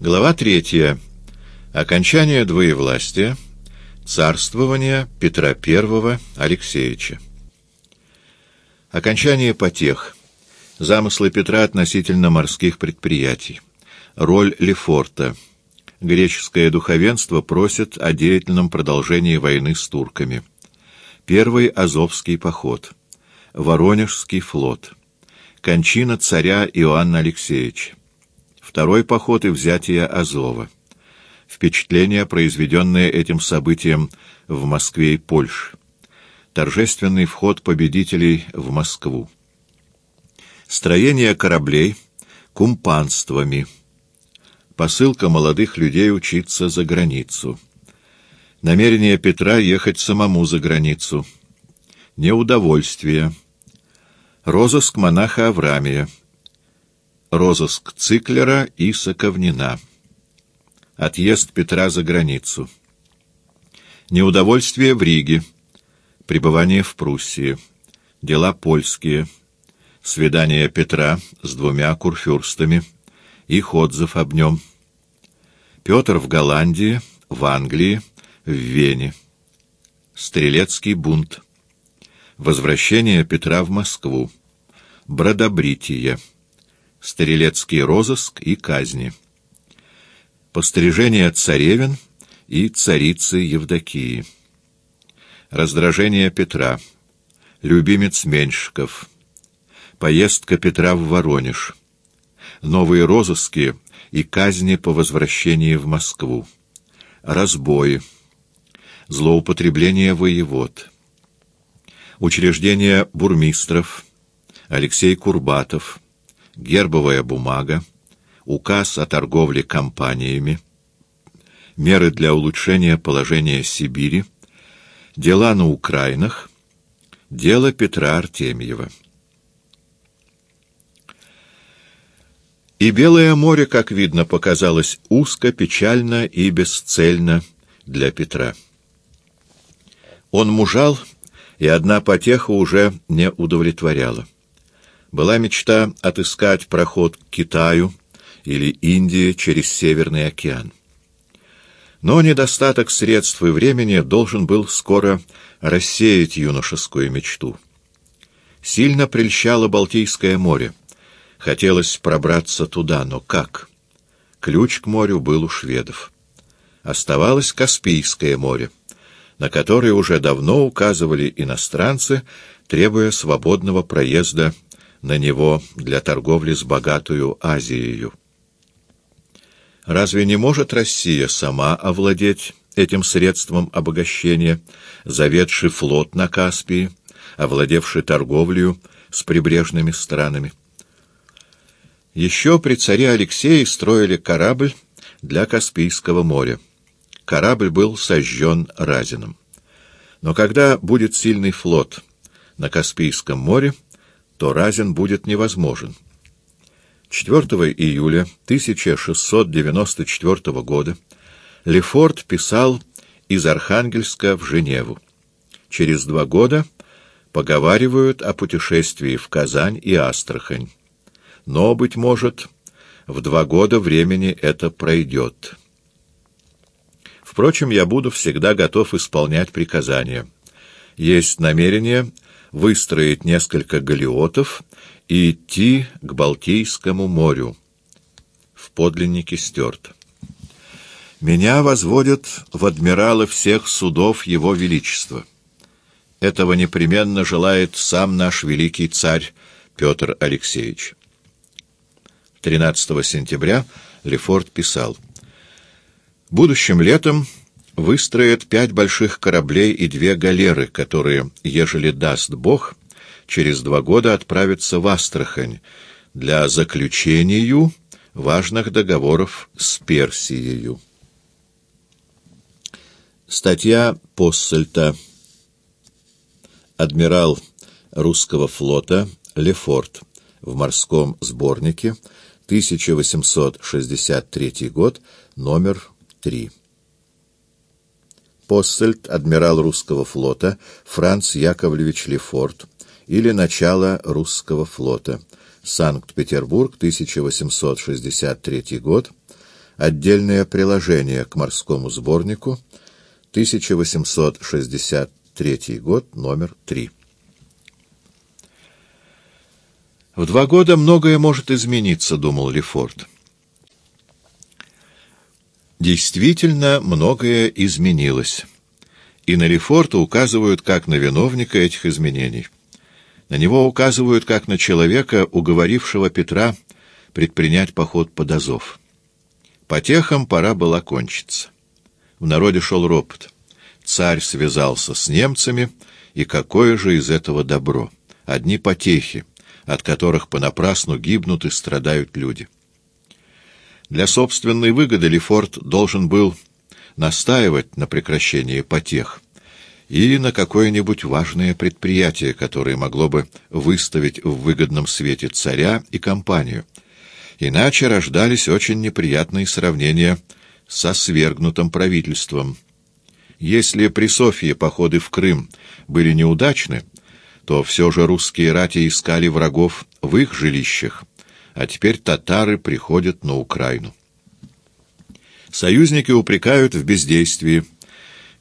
Глава третья. Окончание двоевластия. Царствование Петра I Алексеевича. Окончание потех. Замыслы Петра относительно морских предприятий. Роль Лефорта. Греческое духовенство просит о деятельном продолжении войны с турками. Первый Азовский поход. Воронежский флот. Кончина царя Иоанна Алексеевича. Второй поход и взятие Азова. Впечатление, произведенное этим событием в Москве и Польше. Торжественный вход победителей в Москву. Строение кораблей кумпанствами. Посылка молодых людей учиться за границу. Намерение Петра ехать самому за границу. Неудовольствие. Розыск монаха Аврамия розыск Циклера и Соковнина, отъезд Петра за границу, неудовольствие в Риге, пребывание в Пруссии, дела польские, свидание Петра с двумя курфюрстами, их отзыв об нем, Петр в Голландии, в Англии, в Вене, Стрелецкий бунт, возвращение Петра в Москву, Бродобритие, стрелецкий розыск и казни, пострижение царевин и царицы Евдокии, раздражение Петра, любимец Меньшиков, поездка Петра в Воронеж, новые розыски и казни по возвращении в Москву, разбои, злоупотребление воевод, учреждение бурмистров, Алексей Курбатов, гербовая бумага, указ о торговле компаниями, меры для улучшения положения Сибири, дела на Украинах, дело Петра Артемьева. И Белое море, как видно, показалось узко, печально и бесцельно для Петра. Он мужал, и одна потеха уже не удовлетворяла была мечта отыскать проход к Китаю или Индии через Северный океан. Но недостаток средств и времени должен был скоро рассеять юношескую мечту. Сильно прельщало Балтийское море. Хотелось пробраться туда, но как? Ключ к морю был у шведов. Оставалось Каспийское море, на которое уже давно указывали иностранцы, требуя свободного проезда на него для торговли с богатую Азией. Разве не может Россия сама овладеть этим средством обогащения, заведший флот на Каспии, овладевший торговлею с прибрежными странами? Еще при царе Алексее строили корабль для Каспийского моря. Корабль был сожжен Разином. Но когда будет сильный флот на Каспийском море, то Разин будет невозможен. 4 июля 1694 года Лефорт писал из Архангельска в Женеву. Через два года поговаривают о путешествии в Казань и Астрахань. Но, быть может, в два года времени это пройдет. Впрочем, я буду всегда готов исполнять приказания. Есть намерение выстроить несколько галиотов и идти к Балтийскому морю. В подлиннике стерт. Меня возводят в адмиралы всех судов Его Величества. Этого непременно желает сам наш великий царь Петр Алексеевич. 13 сентября Лефорт писал «Будущим летом выстроят пять больших кораблей и две галеры, которые, ежели даст Бог, через два года отправятся в Астрахань для заключения важных договоров с Персией. Статья Поссельта. Адмирал русского флота Лефорт в морском сборнике 1863 год, номер 3. Поссельт, адмирал русского флота, Франц Яковлевич Лефорт, или начало русского флота. Санкт-Петербург, 1863 год. Отдельное приложение к морскому сборнику, 1863 год, номер 3. В два года многое может измениться, думал Лефорт. Действительно, многое изменилось. И на Лефорта указывают как на виновника этих изменений. На него указывают как на человека, уговорившего Петра предпринять поход под Азов. Потехам пора была кончиться. В народе шел ропот. Царь связался с немцами, и какое же из этого добро? Одни потехи, от которых понапрасну гибнут и страдают люди. Для собственной выгоды Лефорт должен был настаивать на прекращении потех и на какое-нибудь важное предприятие, которое могло бы выставить в выгодном свете царя и компанию. Иначе рождались очень неприятные сравнения со свергнутым правительством. Если при Софии походы в Крым были неудачны, то все же русские рати искали врагов в их жилищах, а теперь татары приходят на Украину. Союзники упрекают в бездействии.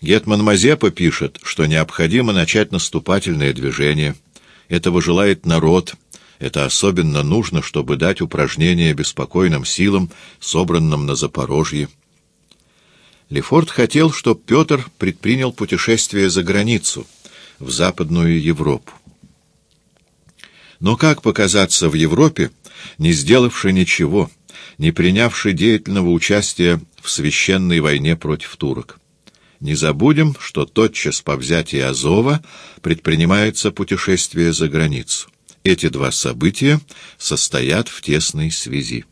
Гетман Мазепа пишет, что необходимо начать наступательное движение. Этого желает народ. Это особенно нужно, чтобы дать упражнение беспокойным силам, собранным на Запорожье. Лефорт хотел, чтобы Петр предпринял путешествие за границу, в Западную Европу. Но как показаться в Европе, не сделавши ничего, не принявши деятельного участия в священной войне против турок? Не забудем, что тотчас по взятии Азова предпринимается путешествие за границу. Эти два события состоят в тесной связи.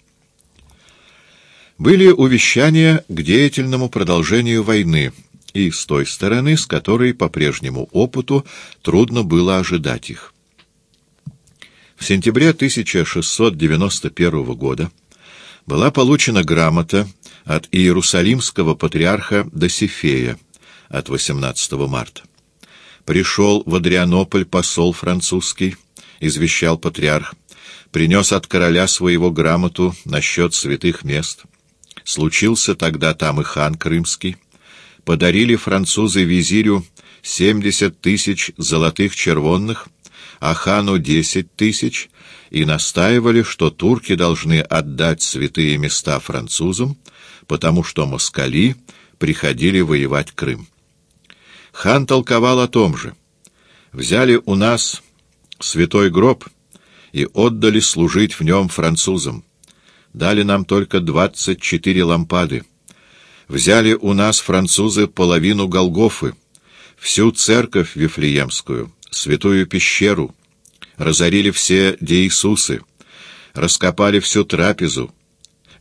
Были увещания к деятельному продолжению войны, и с той стороны, с которой по прежнему опыту трудно было ожидать их. В сентябре 1691 года была получена грамота от Иерусалимского патриарха Досифея от 18 марта. «Пришел в Адрианополь посол французский», — извещал патриарх, принес от короля своего грамоту насчет святых мест. Случился тогда там и хан крымский. Подарили французы визирю семьдесят тысяч золотых червонных, а хану десять тысяч, и настаивали, что турки должны отдать святые места французам, потому что москали приходили воевать Крым. Хан толковал о том же. Взяли у нас святой гроб и отдали служить в нем французам. Дали нам только двадцать четыре лампады. Взяли у нас французы половину Голгофы, всю церковь Вифлеемскую, святую пещеру, разорили все Деисусы, раскопали всю трапезу,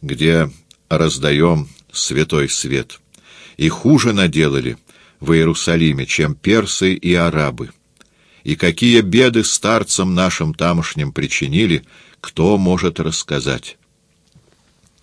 где раздаем святой свет, и хуже наделали в Иерусалиме, чем персы и арабы. И какие беды старцам нашим тамошним причинили, кто может рассказать?